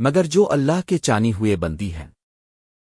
مگر جو اللہ کے چانی ہوئے بندی ہیں۔